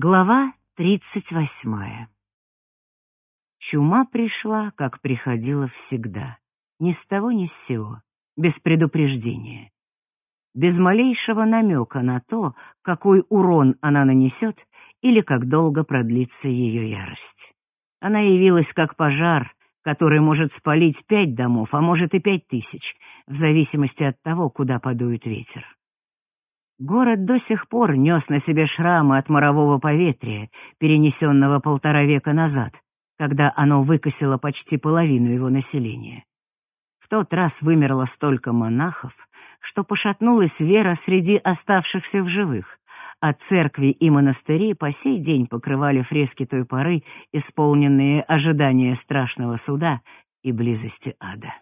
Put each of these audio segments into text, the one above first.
Глава тридцать восьмая. Чума пришла, как приходила всегда, ни с того ни с сего, без предупреждения. Без малейшего намека на то, какой урон она нанесет или как долго продлится ее ярость. Она явилась как пожар, который может спалить пять домов, а может и пять тысяч, в зависимости от того, куда подует ветер. Город до сих пор нес на себе шрамы от морового поветрия, перенесенного полтора века назад, когда оно выкосило почти половину его населения. В тот раз вымерло столько монахов, что пошатнулась вера среди оставшихся в живых, а церкви и монастыри по сей день покрывали фрески той поры, исполненные ожидания страшного суда и близости ада.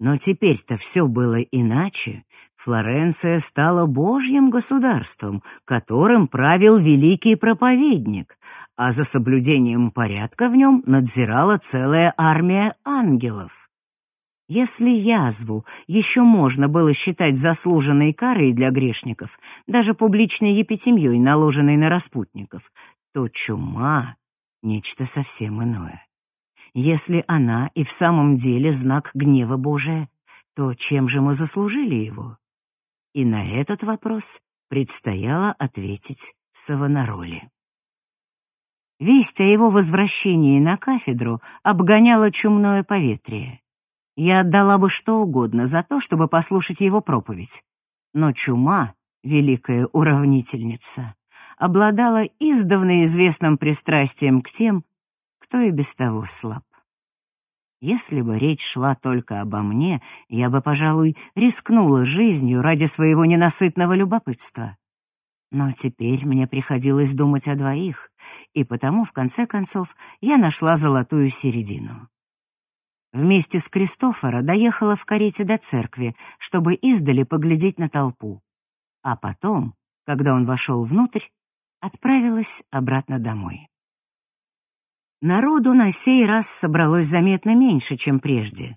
Но теперь-то все было иначе. Флоренция стала божьим государством, которым правил великий проповедник, а за соблюдением порядка в нем надзирала целая армия ангелов. Если язву еще можно было считать заслуженной карой для грешников, даже публичной епитемьей, наложенной на распутников, то чума — нечто совсем иное. Если она и в самом деле знак гнева Божия, то чем же мы заслужили его? И на этот вопрос предстояло ответить Савонароли. Весть о его возвращении на кафедру обгоняла чумное поветрие. Я отдала бы что угодно за то, чтобы послушать его проповедь. Но чума, великая уравнительница, обладала издавна известным пристрастием к тем, кто и без того слаб. Если бы речь шла только обо мне, я бы, пожалуй, рискнула жизнью ради своего ненасытного любопытства. Но теперь мне приходилось думать о двоих, и потому, в конце концов, я нашла золотую середину. Вместе с Кристофора доехала в карете до церкви, чтобы издали поглядеть на толпу. А потом, когда он вошел внутрь, отправилась обратно домой. Народу на сей раз собралось заметно меньше, чем прежде.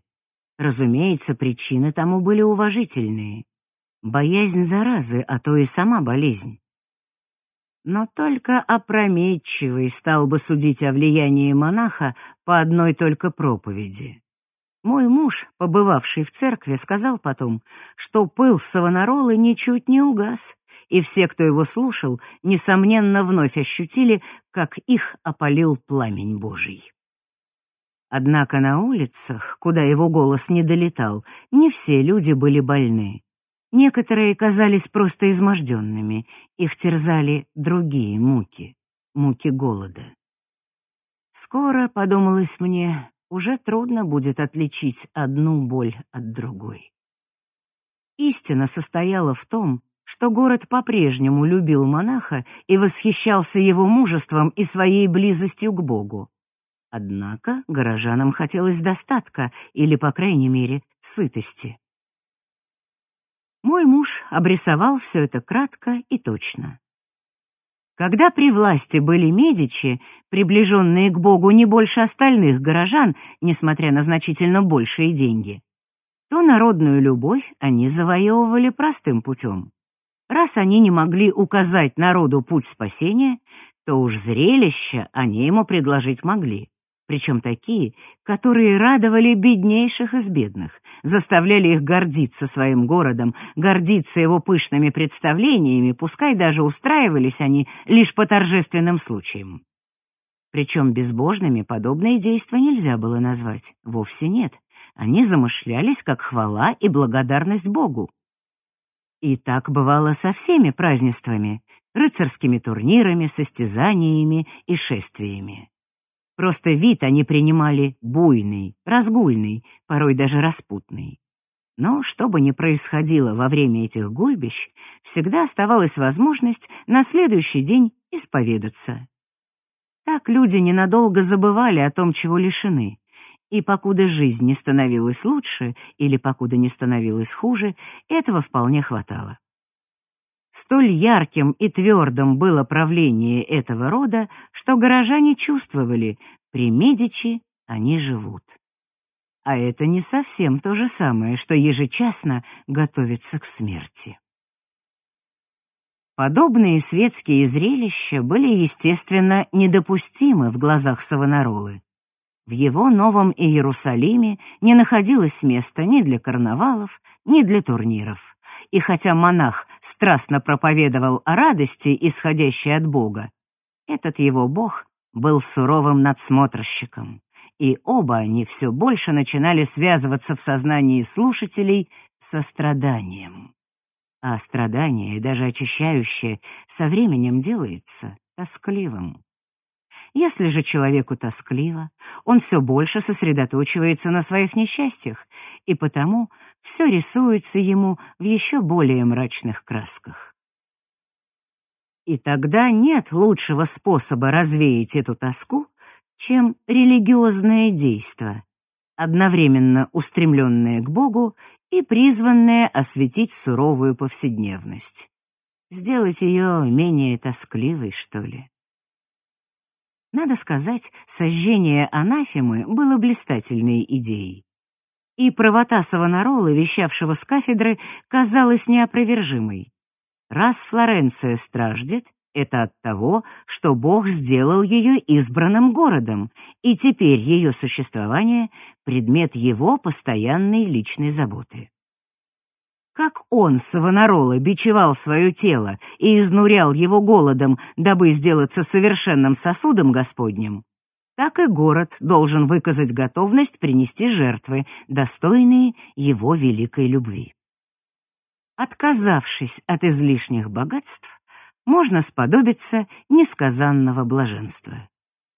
Разумеется, причины тому были уважительные. Боязнь заразы, а то и сама болезнь. Но только опрометчивый стал бы судить о влиянии монаха по одной только проповеди. Мой муж, побывавший в церкви, сказал потом, что пыл Савонаролы ничуть не угас, и все, кто его слушал, несомненно вновь ощутили, как их опалил пламень Божий. Однако на улицах, куда его голос не долетал, не все люди были больны. Некоторые казались просто изможденными, их терзали другие муки, муки голода. Скоро, подумалось мне, уже трудно будет отличить одну боль от другой. Истина состояла в том, что город по-прежнему любил монаха и восхищался его мужеством и своей близостью к Богу. Однако горожанам хотелось достатка или, по крайней мере, сытости. Мой муж обрисовал все это кратко и точно. Когда при власти были Медичи, приближенные к Богу не больше остальных горожан, несмотря на значительно большие деньги, то народную любовь они завоевывали простым путем. Раз они не могли указать народу путь спасения, то уж зрелище они ему предложить могли причем такие, которые радовали беднейших из бедных, заставляли их гордиться своим городом, гордиться его пышными представлениями, пускай даже устраивались они лишь по торжественным случаям. Причем безбожными подобные действия нельзя было назвать, вовсе нет. Они замышлялись как хвала и благодарность Богу. И так бывало со всеми празднествами, рыцарскими турнирами, состязаниями и шествиями. Просто вид они принимали буйный, разгульный, порой даже распутный. Но что бы ни происходило во время этих гульбищ, всегда оставалась возможность на следующий день исповедаться. Так люди ненадолго забывали о том, чего лишены, и покуда жизнь не становилась лучше или покуда не становилась хуже, этого вполне хватало. Столь ярким и твердым было правление этого рода, что горожане чувствовали, при Медичи они живут. А это не совсем то же самое, что ежечасно готовиться к смерти. Подобные светские зрелища были, естественно, недопустимы в глазах Савонаролы. В его новом Иерусалиме не находилось места ни для карнавалов, ни для турниров. И хотя монах страстно проповедовал о радости, исходящей от Бога, этот его Бог был суровым надсмотрщиком, и оба они все больше начинали связываться в сознании слушателей со страданием а страдание, даже очищающее, со временем делается тоскливым. Если же человеку тоскливо, он все больше сосредоточивается на своих несчастьях, и потому все рисуется ему в еще более мрачных красках. И тогда нет лучшего способа развеять эту тоску, чем религиозное действо, одновременно устремленное к Богу и призванная осветить суровую повседневность. Сделать ее менее тоскливой, что ли. Надо сказать, сожжение анафемы было блистательной идеей. И правота Савонаролы, вещавшего с кафедры, казалась неопровержимой. Раз Флоренция страждет, это от того, что Бог сделал ее избранным городом, и теперь ее существование — предмет его постоянной личной заботы. Как он, Савонарола, бичевал свое тело и изнурял его голодом, дабы сделаться совершенным сосудом Господним, так и город должен выказать готовность принести жертвы, достойные его великой любви. Отказавшись от излишних богатств, можно сподобиться несказанного блаженства.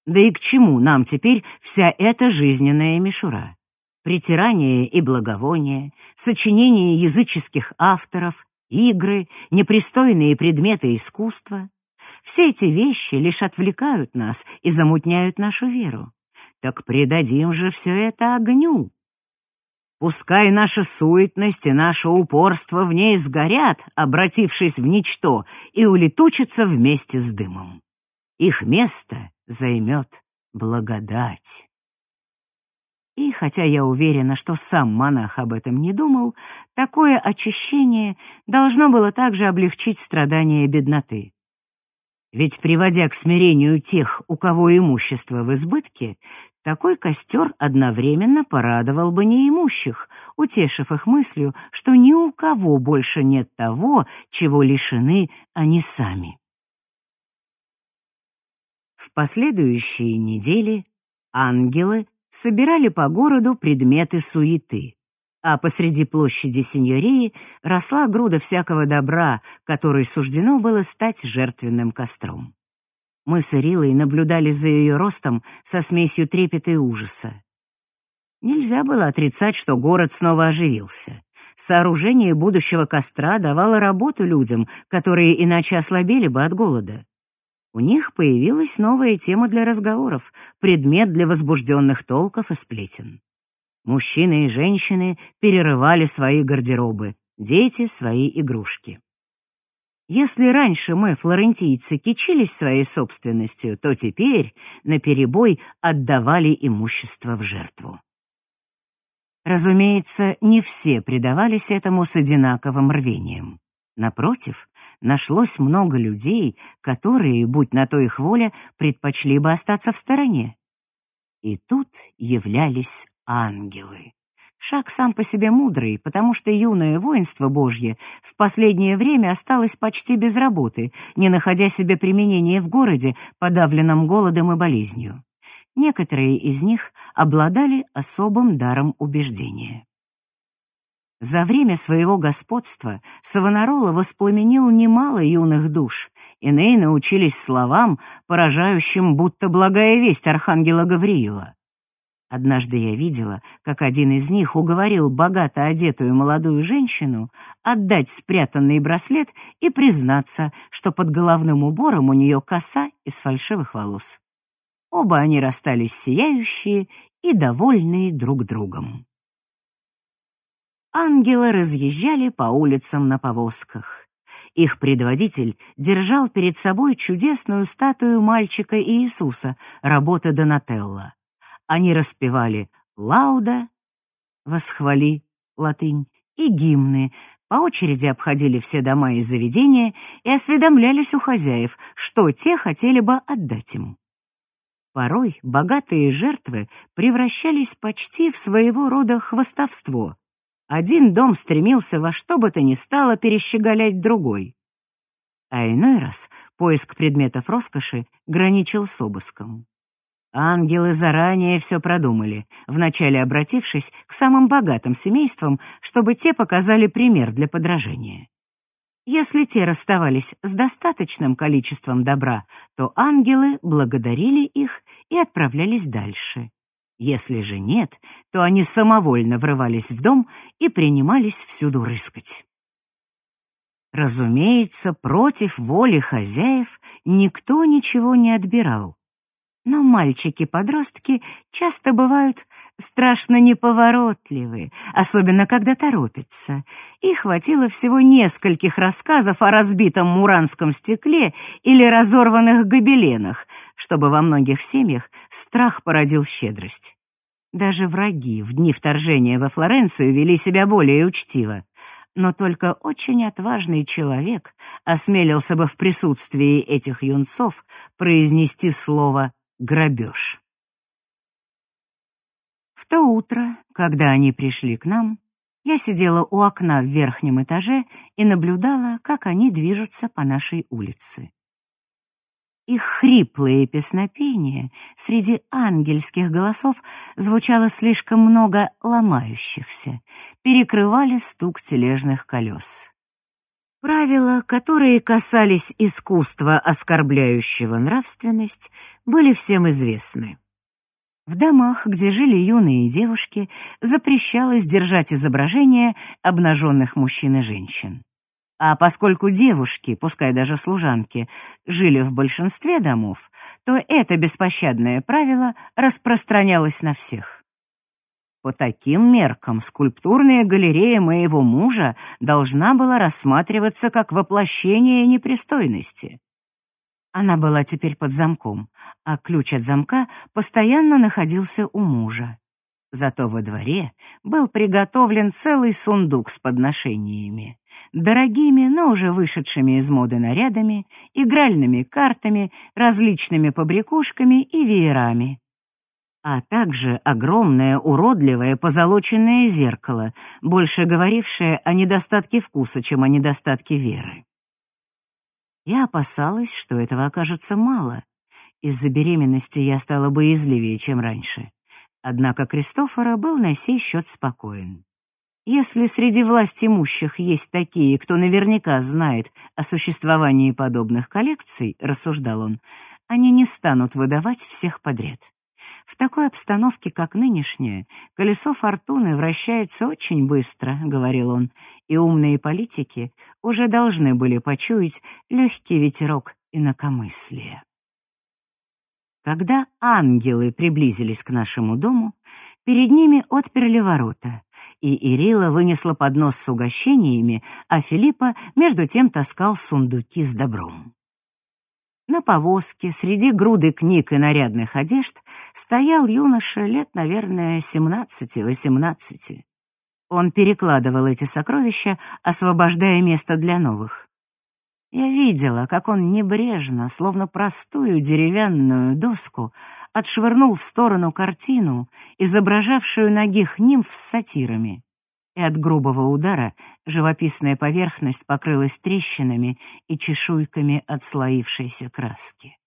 Да и к чему нам теперь вся эта жизненная мишура? Притирание и благовоние, сочинение языческих авторов, игры, непристойные предметы искусства. Все эти вещи лишь отвлекают нас и замутняют нашу веру. Так предадим же все это огню, Пускай наша суетность и наше упорство в ней сгорят, обратившись в ничто, и улетучатся вместе с дымом. Их место займет благодать. И хотя я уверена, что сам монах об этом не думал, такое очищение должно было также облегчить страдания бедноты. Ведь, приводя к смирению тех, у кого имущество в избытке, такой костер одновременно порадовал бы неимущих, утешив их мыслью, что ни у кого больше нет того, чего лишены они сами. В последующие недели ангелы собирали по городу предметы суеты а посреди площади Синьории росла груда всякого добра, которой суждено было стать жертвенным костром. Мы с Ирилой наблюдали за ее ростом со смесью трепета и ужаса. Нельзя было отрицать, что город снова оживился. Сооружение будущего костра давало работу людям, которые иначе ослабели бы от голода. У них появилась новая тема для разговоров, предмет для возбужденных толков и сплетен. Мужчины и женщины перерывали свои гардеробы, дети — свои игрушки. Если раньше мы, флорентийцы, кичились своей собственностью, то теперь наперебой отдавали имущество в жертву. Разумеется, не все предавались этому с одинаковым рвением. Напротив, нашлось много людей, которые, будь на то их воля, предпочли бы остаться в стороне. И тут являлись ангелы. Шаг сам по себе мудрый, потому что юное воинство Божье в последнее время осталось почти без работы, не находя себе применения в городе, подавленном голодом и болезнью. Некоторые из них обладали особым даром убеждения. За время своего господства Савонарола воспламенил немало юных душ, иные научились словам, поражающим будто благая весть архангела Гавриила. Однажды я видела, как один из них уговорил богато одетую молодую женщину отдать спрятанный браслет и признаться, что под головным убором у нее коса из фальшивых волос. Оба они расстались сияющие и довольные друг другом. Ангелы разъезжали по улицам на повозках. Их предводитель держал перед собой чудесную статую мальчика Иисуса, работы Донателло. Они распевали «Лауда», «Восхвали», латынь, и гимны, по очереди обходили все дома и заведения и осведомлялись у хозяев, что те хотели бы отдать им. Порой богатые жертвы превращались почти в своего рода хвостовство. Один дом стремился во что бы то ни стало перещеголять другой. А иной раз поиск предметов роскоши граничил с обыском. Ангелы заранее все продумали, вначале обратившись к самым богатым семействам, чтобы те показали пример для подражания. Если те расставались с достаточным количеством добра, то ангелы благодарили их и отправлялись дальше. Если же нет, то они самовольно врывались в дом и принимались всюду рыскать. Разумеется, против воли хозяев никто ничего не отбирал. Но мальчики-подростки часто бывают страшно неповоротливы, особенно когда торопятся. И хватило всего нескольких рассказов о разбитом муранском стекле или разорванных гобеленах, чтобы во многих семьях страх породил щедрость. Даже враги в дни вторжения во Флоренцию вели себя более учтиво но только очень отважный человек осмелился бы в присутствии этих юнцов произнести слово «грабеж». В то утро, когда они пришли к нам, я сидела у окна в верхнем этаже и наблюдала, как они движутся по нашей улице. Их хриплое песнопение среди ангельских голосов звучало слишком много ломающихся, перекрывали стук тележных колес. Правила, которые касались искусства, оскорбляющего нравственность, были всем известны. В домах, где жили юные девушки, запрещалось держать изображения обнаженных мужчин и женщин. А поскольку девушки, пускай даже служанки, жили в большинстве домов, то это беспощадное правило распространялось на всех. По таким меркам скульптурная галерея моего мужа должна была рассматриваться как воплощение непристойности. Она была теперь под замком, а ключ от замка постоянно находился у мужа. Зато во дворе был приготовлен целый сундук с подношениями, дорогими, но уже вышедшими из моды нарядами, игральными картами, различными побрякушками и веерами. А также огромное уродливое позолоченное зеркало, больше говорившее о недостатке вкуса, чем о недостатке веры. Я опасалась, что этого окажется мало. Из-за беременности я стала боязливее, чем раньше. Однако Кристофора был на сей счет спокоен. Если среди власть имущих есть такие, кто наверняка знает о существовании подобных коллекций, рассуждал он, они не станут выдавать всех подряд. В такой обстановке, как нынешняя, колесо фортуны вращается очень быстро, говорил он, и умные политики уже должны были почуять легкий ветерок инакомыслия. Когда ангелы приблизились к нашему дому, перед ними отперли ворота, и Ирила вынесла поднос с угощениями, а Филиппа между тем таскал сундуки с добром. На повозке среди груды книг и нарядных одежд стоял юноша лет, наверное, семнадцати-восемнадцати. Он перекладывал эти сокровища, освобождая место для новых. Я видела, как он небрежно, словно простую деревянную доску, отшвырнул в сторону картину, изображавшую ногих нимф с сатирами. И от грубого удара живописная поверхность покрылась трещинами и чешуйками отслоившейся краски.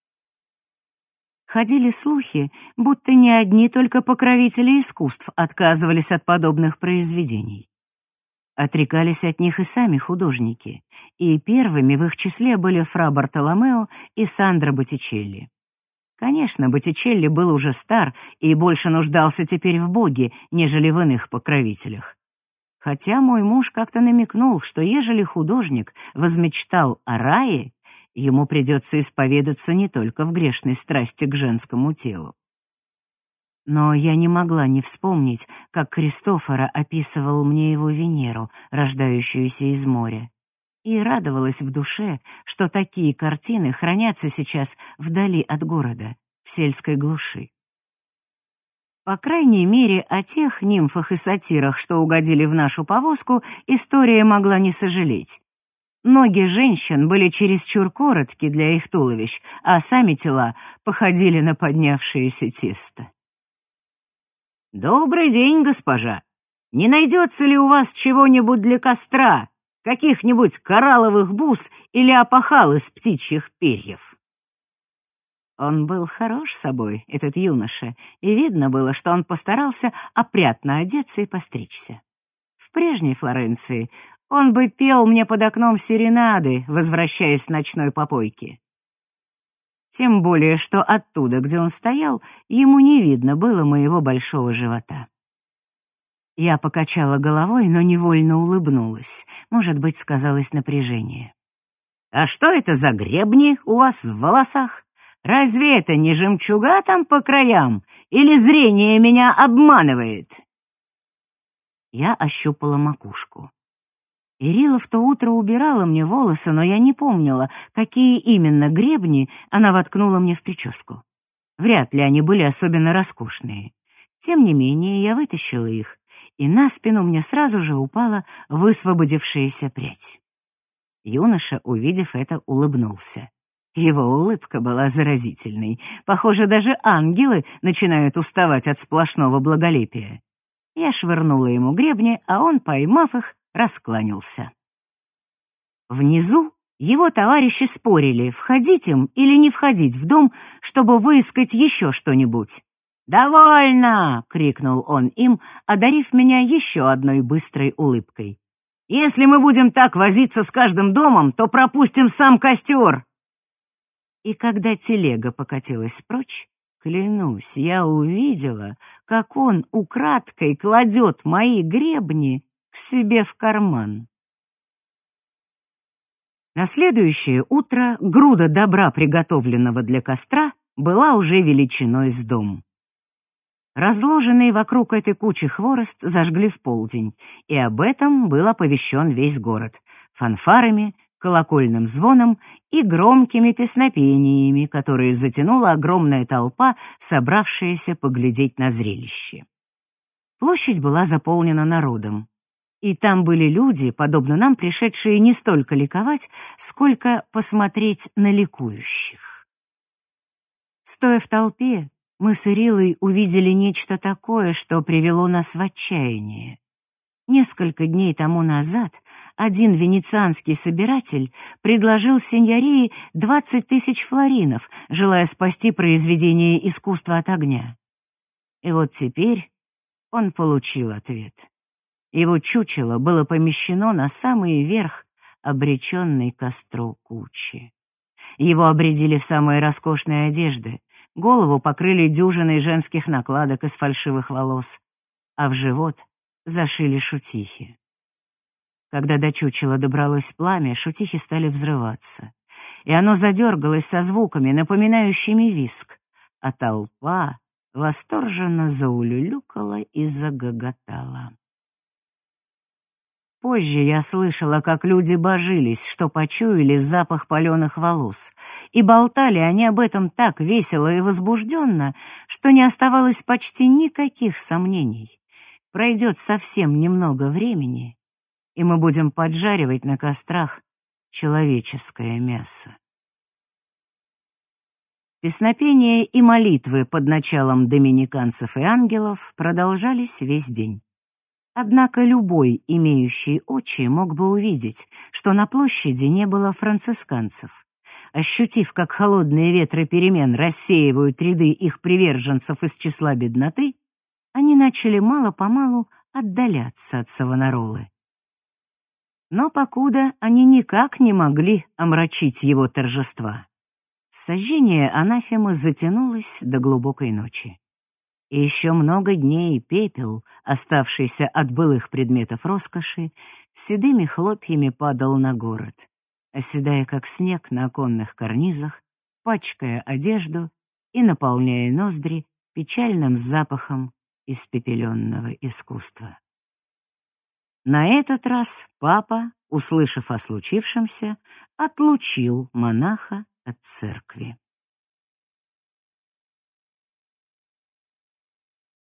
Ходили слухи, будто не одни только покровители искусств отказывались от подобных произведений. Отрекались от них и сами художники, и первыми в их числе были фра Бартоломео и Сандро Боттичелли. Конечно, Боттичелли был уже стар и больше нуждался теперь в Боге, нежели в иных покровителях. Хотя мой муж как-то намекнул, что ежели художник возмечтал о рае, ему придется исповедаться не только в грешной страсти к женскому телу. Но я не могла не вспомнить, как Кристофора описывал мне его Венеру, рождающуюся из моря. И радовалась в душе, что такие картины хранятся сейчас вдали от города, в сельской глуши. По крайней мере, о тех нимфах и сатирах, что угодили в нашу повозку, история могла не сожалеть. Ноги женщин были чересчур коротки для их туловищ, а сами тела походили на поднявшееся тесто. «Добрый день, госпожа! Не найдется ли у вас чего-нибудь для костра, каких-нибудь коралловых бус или опахал из птичьих перьев?» Он был хорош собой, этот юноша, и видно было, что он постарался опрятно одеться и постричься. В прежней Флоренции он бы пел мне под окном серенады, возвращаясь с ночной попойки. Тем более, что оттуда, где он стоял, ему не видно было моего большого живота. Я покачала головой, но невольно улыбнулась. Может быть, сказалось напряжение. «А что это за гребни у вас в волосах? Разве это не жемчуга там по краям? Или зрение меня обманывает?» Я ощупала макушку. Ирила в то утро убирала мне волосы, но я не помнила, какие именно гребни она воткнула мне в прическу. Вряд ли они были особенно роскошные. Тем не менее, я вытащила их, и на спину мне сразу же упала высвободившаяся прядь. Юноша, увидев это, улыбнулся. Его улыбка была заразительной. Похоже, даже ангелы начинают уставать от сплошного благолепия. Я швырнула ему гребни, а он, поймав их, раскланялся. Внизу его товарищи спорили, входить им или не входить в дом, чтобы выискать еще что-нибудь. «Довольно!» — крикнул он им, одарив меня еще одной быстрой улыбкой. «Если мы будем так возиться с каждым домом, то пропустим сам костер!» И когда телега покатилась прочь, клянусь, я увидела, как он украдкой кладет мои гребни к себе в карман. На следующее утро груда добра, приготовленного для костра, была уже величиной с дом. Разложенный вокруг этой кучи хворост зажгли в полдень, и об этом был оповещен весь город фанфарами, колокольным звоном и громкими песнопениями, которые затянула огромная толпа, собравшаяся поглядеть на зрелище. Площадь была заполнена народом. И там были люди, подобно нам, пришедшие не столько ликовать, сколько посмотреть на ликующих. Стоя в толпе, мы с Ирилой увидели нечто такое, что привело нас в отчаяние. Несколько дней тому назад один венецианский собиратель предложил сеньории двадцать тысяч флоринов, желая спасти произведение искусства от огня. И вот теперь он получил ответ. Его чучело было помещено на самый верх обреченной костру кучи. Его обредили в самые роскошные одежды, голову покрыли дюжиной женских накладок из фальшивых волос, а в живот зашили шутихи. Когда до чучела добралось пламя, шутихи стали взрываться, и оно задергалось со звуками, напоминающими виск, а толпа восторженно заулюлюкала и загоготала. Позже я слышала, как люди божились, что почуяли запах паленых волос, и болтали они об этом так весело и возбужденно, что не оставалось почти никаких сомнений. Пройдет совсем немного времени, и мы будем поджаривать на кострах человеческое мясо. Песнопения и молитвы под началом доминиканцев и ангелов продолжались весь день. Однако любой, имеющий очи, мог бы увидеть, что на площади не было францисканцев. Ощутив, как холодные ветры перемен рассеивают ряды их приверженцев из числа бедноты, они начали мало-помалу отдаляться от Савонаролы. Но покуда они никак не могли омрачить его торжества. Сожжение анафемы затянулось до глубокой ночи. И еще много дней пепел, оставшийся от былых предметов роскоши, седыми хлопьями падал на город, оседая как снег на оконных карнизах, пачкая одежду и наполняя ноздри печальным запахом испепеленного искусства. На этот раз папа, услышав о случившемся, отлучил монаха от церкви.